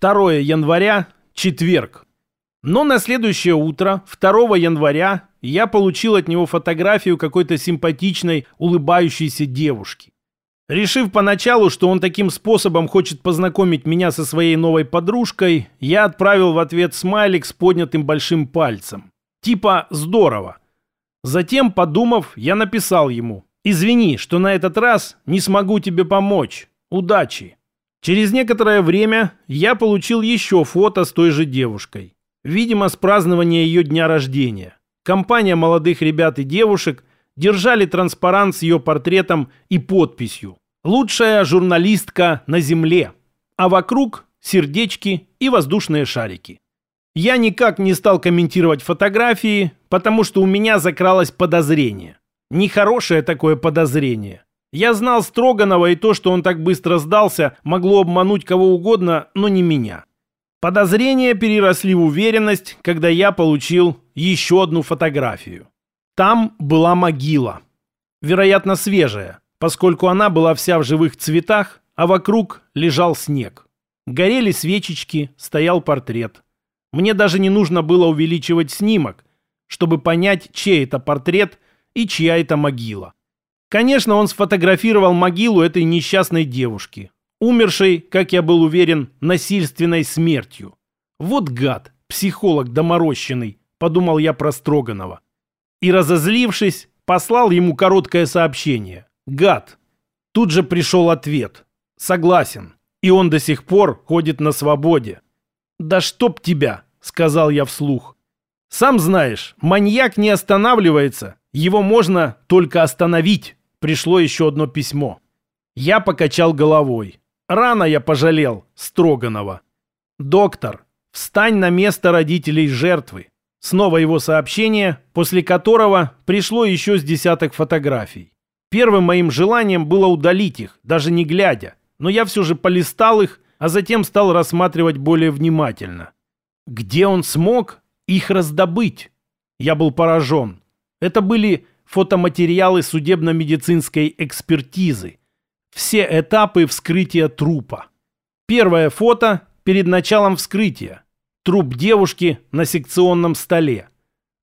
2 января, четверг. Но на следующее утро, 2 января, я получил от него фотографию какой-то симпатичной, улыбающейся девушки. Решив поначалу, что он таким способом хочет познакомить меня со своей новой подружкой, я отправил в ответ смайлик с поднятым большим пальцем. Типа «здорово». Затем, подумав, я написал ему «Извини, что на этот раз не смогу тебе помочь. Удачи». Через некоторое время я получил еще фото с той же девушкой. Видимо, с празднования ее дня рождения. Компания молодых ребят и девушек держали транспарант с ее портретом и подписью «Лучшая журналистка на Земле», а вокруг сердечки и воздушные шарики. Я никак не стал комментировать фотографии, потому что у меня закралось подозрение. Нехорошее такое подозрение. Я знал Строганова, и то, что он так быстро сдался, могло обмануть кого угодно, но не меня. Подозрения переросли в уверенность, когда я получил еще одну фотографию. Там была могила. Вероятно, свежая, поскольку она была вся в живых цветах, а вокруг лежал снег. Горели свечечки, стоял портрет. Мне даже не нужно было увеличивать снимок, чтобы понять, чей это портрет и чья это могила. Конечно, он сфотографировал могилу этой несчастной девушки, умершей, как я был уверен, насильственной смертью. Вот гад, психолог доморощенный, подумал я про Строганова. И, разозлившись, послал ему короткое сообщение. Гад. Тут же пришел ответ. Согласен. И он до сих пор ходит на свободе. «Да чтоб тебя!» — сказал я вслух. «Сам знаешь, маньяк не останавливается. Его можно только остановить» пришло еще одно письмо. Я покачал головой. Рано я пожалел Строганова. «Доктор, встань на место родителей жертвы». Снова его сообщение, после которого пришло еще с десяток фотографий. Первым моим желанием было удалить их, даже не глядя, но я все же полистал их, а затем стал рассматривать более внимательно. Где он смог их раздобыть? Я был поражен. Это были фотоматериалы судебно-медицинской экспертизы. Все этапы вскрытия трупа. Первое фото перед началом вскрытия. Труп девушки на секционном столе.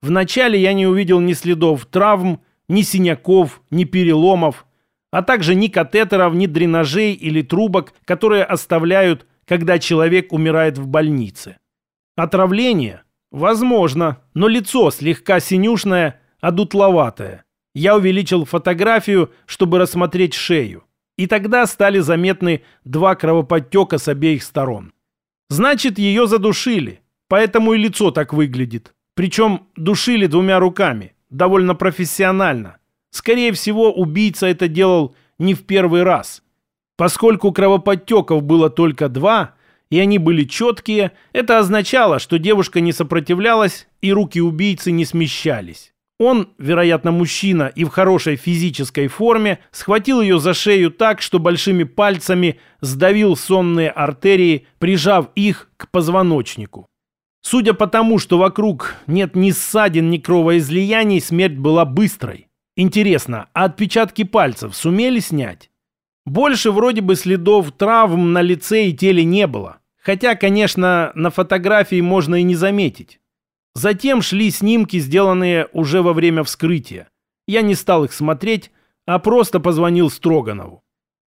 Вначале я не увидел ни следов травм, ни синяков, ни переломов, а также ни катетеров, ни дренажей или трубок, которые оставляют, когда человек умирает в больнице. Отравление? Возможно, но лицо слегка синюшное – а дутловатая. Я увеличил фотографию, чтобы рассмотреть шею. И тогда стали заметны два кровоподтека с обеих сторон. Значит, ее задушили, поэтому и лицо так выглядит. Причем душили двумя руками, довольно профессионально. Скорее всего, убийца это делал не в первый раз. Поскольку кровоподтеков было только два, и они были четкие, это означало, что девушка не сопротивлялась и руки убийцы не смещались. Он, вероятно, мужчина и в хорошей физической форме, схватил ее за шею так, что большими пальцами сдавил сонные артерии, прижав их к позвоночнику. Судя по тому, что вокруг нет ни ссадин, ни кровоизлияний, смерть была быстрой. Интересно, а отпечатки пальцев сумели снять? Больше вроде бы следов травм на лице и теле не было. Хотя, конечно, на фотографии можно и не заметить. Затем шли снимки, сделанные уже во время вскрытия. Я не стал их смотреть, а просто позвонил Строганову.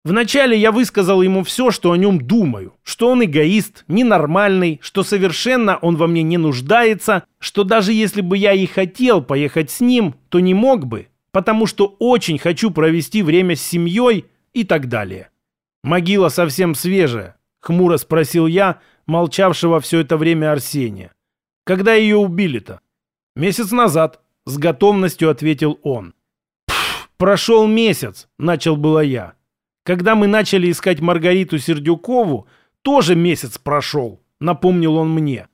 Вначале я высказал ему все, что о нем думаю, что он эгоист, ненормальный, что совершенно он во мне не нуждается, что даже если бы я и хотел поехать с ним, то не мог бы, потому что очень хочу провести время с семьей и так далее. «Могила совсем свежая», — хмуро спросил я, молчавшего все это время Арсения. Когда ее убили-то? Месяц назад, с готовностью ответил он. прошел месяц, начал было я. Когда мы начали искать Маргариту Сердюкову, тоже месяц прошел, напомнил он мне.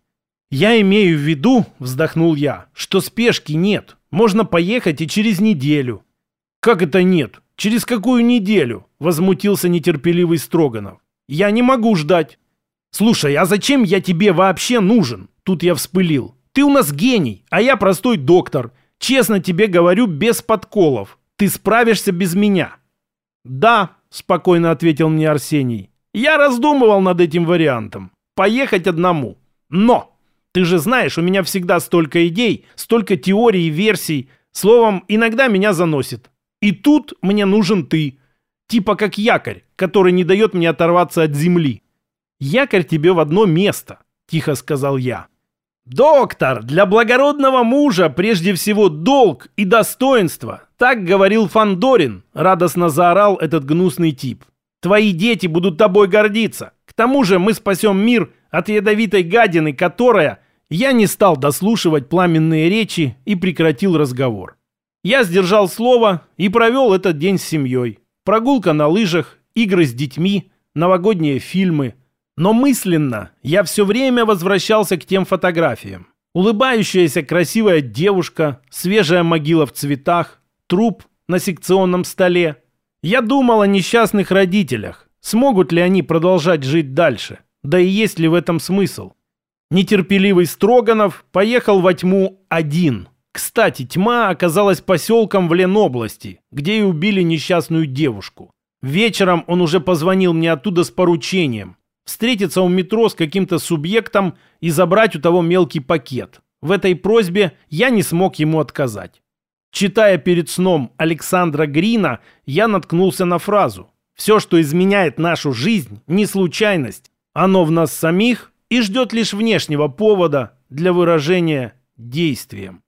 Я имею в виду, вздохнул я, что спешки нет. Можно поехать и через неделю. Как это нет? Через какую неделю? Возмутился нетерпеливый Строганов. Я не могу ждать. Слушай, а зачем я тебе вообще нужен? Тут я вспылил. «Ты у нас гений, а я простой доктор. Честно тебе говорю, без подколов. Ты справишься без меня». «Да», — спокойно ответил мне Арсений. «Я раздумывал над этим вариантом. поехать одному. Но! Ты же знаешь, у меня всегда столько идей, столько теорий и версий. Словом, иногда меня заносит. И тут мне нужен ты. Типа как якорь, который не дает мне оторваться от земли. Якорь тебе в одно место, тихо сказал я. «Доктор, для благородного мужа прежде всего долг и достоинство!» Так говорил Фандорин, радостно заорал этот гнусный тип. «Твои дети будут тобой гордиться. К тому же мы спасем мир от ядовитой гадины, которая...» Я не стал дослушивать пламенные речи и прекратил разговор. Я сдержал слово и провел этот день с семьей. Прогулка на лыжах, игры с детьми, новогодние фильмы – но мысленно я все время возвращался к тем фотографиям. Улыбающаяся красивая девушка, свежая могила в цветах, труп на секционном столе. Я думал о несчастных родителях. Смогут ли они продолжать жить дальше? Да и есть ли в этом смысл? Нетерпеливый Строганов поехал во тьму один. Кстати, тьма оказалась поселком в Ленобласти, где и убили несчастную девушку. Вечером он уже позвонил мне оттуда с поручением встретиться у метро с каким-то субъектом и забрать у того мелкий пакет. В этой просьбе я не смог ему отказать. Читая перед сном Александра Грина, я наткнулся на фразу «Все, что изменяет нашу жизнь, не случайность. Оно в нас самих и ждет лишь внешнего повода для выражения действием».